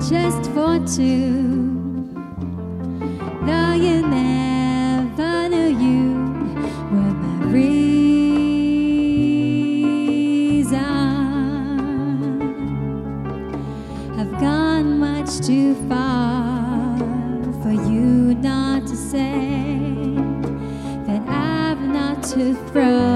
just for two. Though you never knew you were my reason. I've gone much too far for you not to say that I've not to throw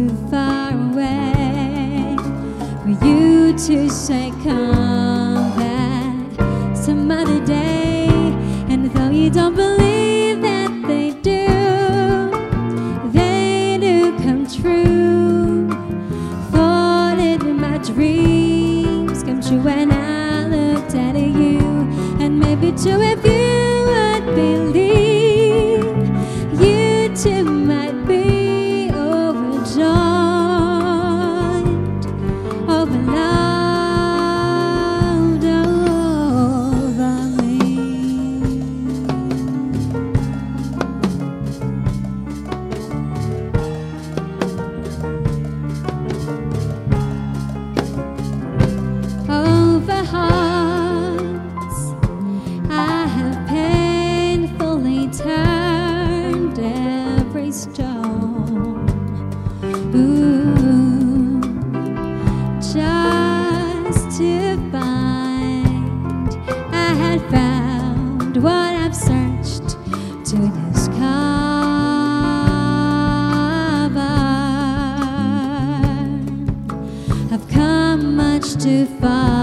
too far away for you to say, Come back some other day. And though you don't believe that they do, they do come true. For in my dreams come true when I looked at you? And maybe too, if you Found what I've searched to discover. I've come much too far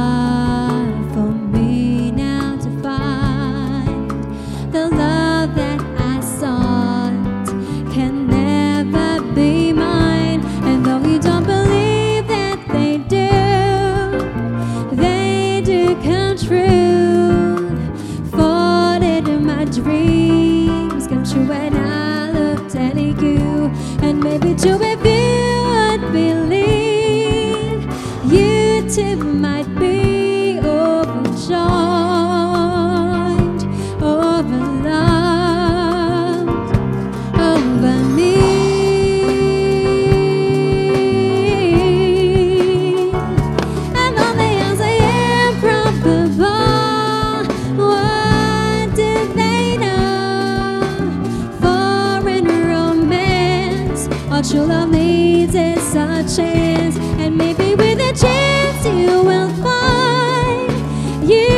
love needs is a chance, and maybe with a chance you will find you